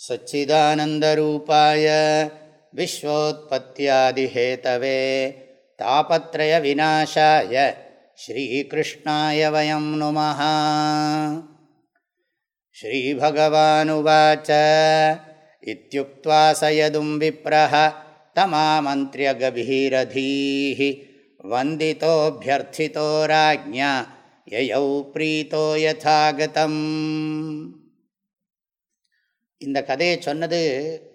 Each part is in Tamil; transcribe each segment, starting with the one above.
सच्चिदानन्दरूपाय विश्वोत्पत्त्यादिहेतवे तापत्रयविनाशाय श्रीकृष्णाय वयं नुमः। श्रीभगवानुवाच इत्युक्त्वा स यदुं विप्रः तमामन्त्र्यगभीरधीः वन्दितोऽभ्यर्थितो राज्ञा ययौ प्रीतो यथागतम् இந்த கதையை சொன்னது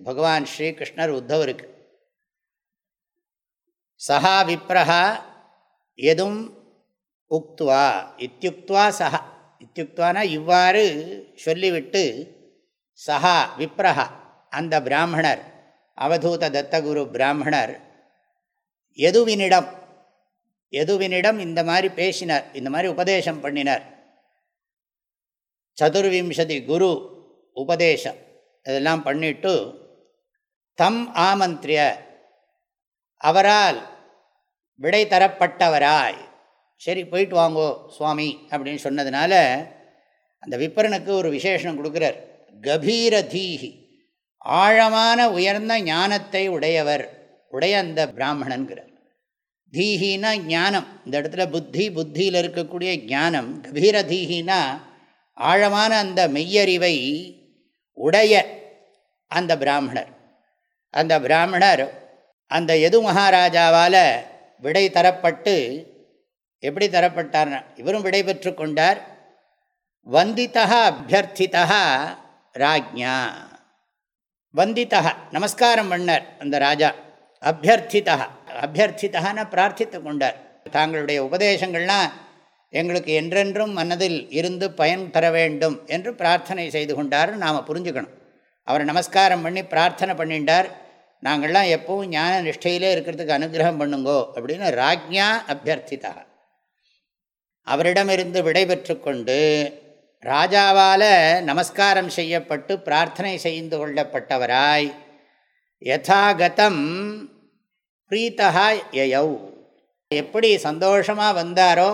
பகவான் ஸ்ரீகிருஷ்ணர் உத்தவருக்கு. சஹா விப்ரஹா எதும் உக்துவா? இத்தியுக்துவா சஹா. இத்தியுக்துவானா இவ்வாறு சொல்லிவிட்டு சஹா விப்ரஹா அந்த பிராமணர் அவதூத தத்தகுரு பிராமணர் எதுவினிடம் எதுவினிடம் இந்த மாதிரி பேசினார் இந்த மாதிரி உபதேசம் பண்ணினார். சதுர்விம்சதி குரு உபதேசம். இதெல்லாம் பண்ணிட்டு தம் ஆமந்திரிய அவரால் விடை தரப்பட்டவராய். சரி போயிட்டு வாங்கோ சுவாமி அப்படின்னு சொன்னதுனால அந்த விப்பரனுக்கு ஒரு விசேஷம் கொடுக்குறார். கபீரதீஹி ஆழமான உயர்ந்த ஞானத்தை உடையவர் உடைய அந்த பிராமணன்கிறார். தீஹினா ஞானம் இந்த இடத்துல புத்தி புத்தியில் இருக்கக்கூடிய ஞானம் கபீரதீஹினா ஆழமான அந்த மெய்யறிவை உடைய அந்த பிராமணர். அந்த பிராமணர் அந்த எது மகாராஜாவால் விடை தரப்பட்டு எப்படி தரப்பட்டார்னா இவரும் விடை பெற்று கொண்டார். வந்தித்தா அபியர்த்தித்தா ராஜ்யா வந்தித்தா நமஸ்காரம் பண்ணார் அந்த ராஜா. அபியர்த்தித்தா அபியர்த்தித்தான பிரார்த்தித்து கொண்டார். தாங்களுடைய உபதேசங்கள்லாம் எங்களுக்கு என்றென்றும் மனதில் இருந்து பயன் தர வேண்டும் என்று பிரார்த்தனை செய்து கொண்டார். நாம் புரிஞ்சுக்கணும். அவர் நமஸ்காரம் பண்ணி பிரார்த்தனை பண்ணிட்டார். நாங்கள்லாம் எப்பவும் ஞான நிஷ்டையிலே இருக்கிறதுக்கு அனுகிரகம் பண்ணுங்கோ அப்படின்னு ராஜ்யா அபியர்த்திதா அவரிடமிருந்து விடைபெற்று கொண்டு ராஜாவால் நமஸ்காரம் செய்யப்பட்டு பிரார்த்தனை செய்து கொள்ளப்பட்டவராய் யதாகதம் பிரீத்தகா எயவ் எப்படி சந்தோஷமாக வந்தாரோ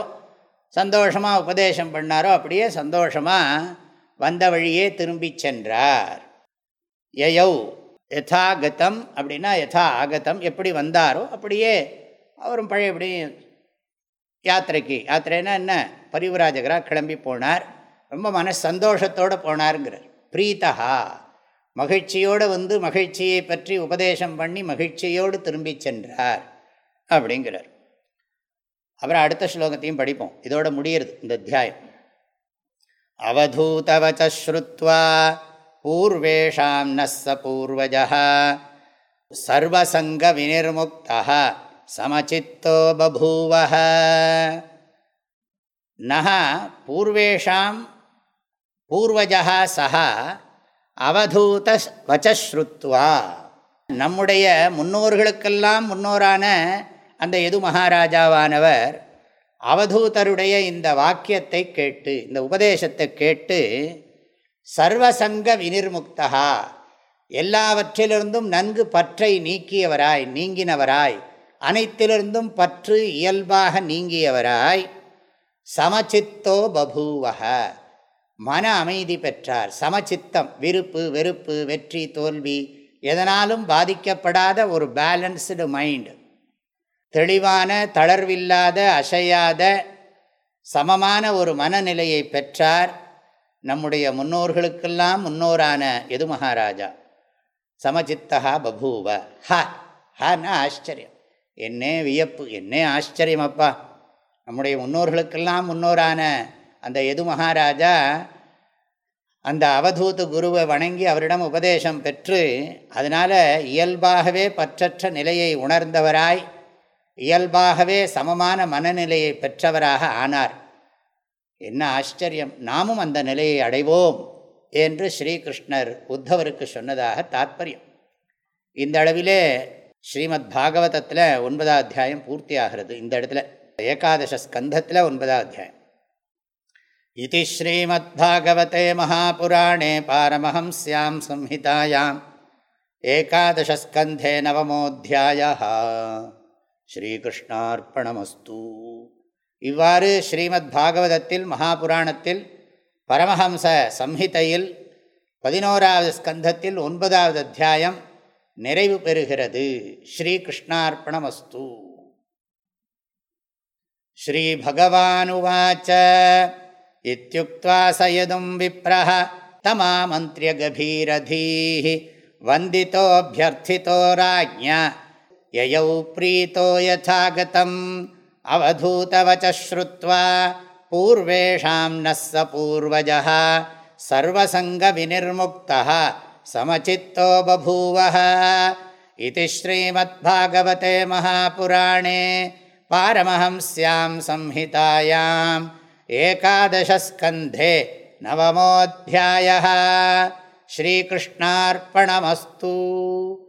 சந்தோஷமாக உபதேசம் பண்ணாரோ அப்படியே சந்தோஷமாக வந்த வழியே திரும்பி சென்றார். யயௌ யதாகதம் அப்படின்னா யதா ஆகதம் எப்படி வந்தாரோ அப்படியே அவரும் பழையபடி யாத்திரைக்கு யாத்திரைனா என்ன? பரிவராஜகராக கிளம்பி போனார். ரொம்ப மன சந்தோஷத்தோடு போனாருங்கிறார். பிரீத்தகா மகிழ்ச்சியோடு வந்து மகிழ்ச்சியை பற்றி உபதேசம் பண்ணி மகிழ்ச்சியோடு திரும்பி சென்றார் அப்படிங்கிறார். அப்புறம் அடுத்த ஸ்லோகத்தையும் படிப்போம். இதோட முடியறது இந்த அத்தியாயம். அவதூதவச்ச பூர்வேஷாம் நஸ்ஸ பூர்வஜ சர்வசங்க வினிர்முக்த சமச்சித்தோ பபூவ நக பூர்வேஷாம் பூர்வஜா சக அவதூத வச்சஸ்ருத்வா நம்முடைய முன்னோர்களுக்கெல்லாம் முன்னோரான அந்த எது மகாராஜாவானவர் அவதூதருடைய இந்த வாக்கியத்தை கேட்டு இந்த உபதேசத்தை கேட்டு சர்வசங்க வினிர்முக்தா எல்லாவற்றிலிருந்தும் நன்கு பற்றை நீக்கியவராய் நீங்கினவராய் அனைத்திலிருந்தும் பற்று இயல்பாக நீங்கியவராய் சமச்சித்தோ பபூவக மன அமைதி பெற்றார். சமச்சித்தம் விருப்பு வெறுப்பு வெற்றி தோல்வி எதனாலும் பாதிக்கப்படாத ஒரு பேலன்ஸ்டு மைண்டு தெளிவான தளர்வில்லாத அசையாத சமமான ஒரு மனநிலையை பெற்றார் நம்முடைய முன்னோர்களுக்கெல்லாம் முன்னோரான எது மகாராஜா சமஜித்தகா பபூவ. ஹ ஹன்னா ஆச்சரியம். என்னே வியப்பு என்னே ஆச்சரியம் அப்பா. நம்முடைய முன்னோர்களுக்கெல்லாம் முன்னோரான அந்த எது மகாராஜா அந்த அவதூத்து குருவை வணங்கி அவரிடம் உபதேசம் பெற்று அதனால் இயல்பாகவே பற்றற்ற நிலையை உணர்ந்தவராய் இயல்பாகவே சமமான மனநிலையை பெற்றவராக ஆனார். என்ன ஆச்சரியம் நாமும் அந்த நிலையை அடைவோம் என்று ஸ்ரீகிருஷ்ணர் உத்தவருக்கு சொன்னதாக தாத்பரியம். இந்த அளவிலே ஸ்ரீமத் பாகவதத்தில் ஒன்பதாம் அத்தியாயம் பூர்த்தி ஆகிறது இந்த இடத்துல ஏகாதச ஸ்கந்தத்தில் ஒன்பதாம் அத்தியாயம். இது ஸ்ரீமத் பாகவதே மகாபுராணே பாரமஹம்ஸ்யாம் சம்ஹிதாயாம். ஏகாதசஸ்கந்தே நவமோத்தியாய ஸ்ரீகிருஷ்ணார்ப்பணமஸ்து இவ்வாறு ஸ்ரீமத் பாகவதத்தில் மகாபுராணத்தில் பரமஹம்ச சம்ஹிதையில் பதினோராவது ஸ்கந்தத்தில் ஒன்பதாவது அத்தியாயம் நிறைவு பெறுகிறது. ஸ்ரீகிருஷ்ணார்ப்பணமஸ்து ஸ்ரீபகவானுவாச்ச. இத்தியுக்வா சயதும் விப்ரஹ தமாமந்திரிய கபீரதீ வந்தித்தோபியர்த்தித்தோ ययौ प्रीतो यथागतम्। अवधूतव च श्रुत्वा पूर्वेषां नः स पूर्वजः। सर्वसङ्गविनिर्मुक्तः समचित्तो बभूवः। इति श्रीमद्भागवते महापुराणे पारमहंस्यां संहितायाम् एकादशस्कन्धे नवमोऽध्यायः। श्रीकृष्णार्पणमस्तु।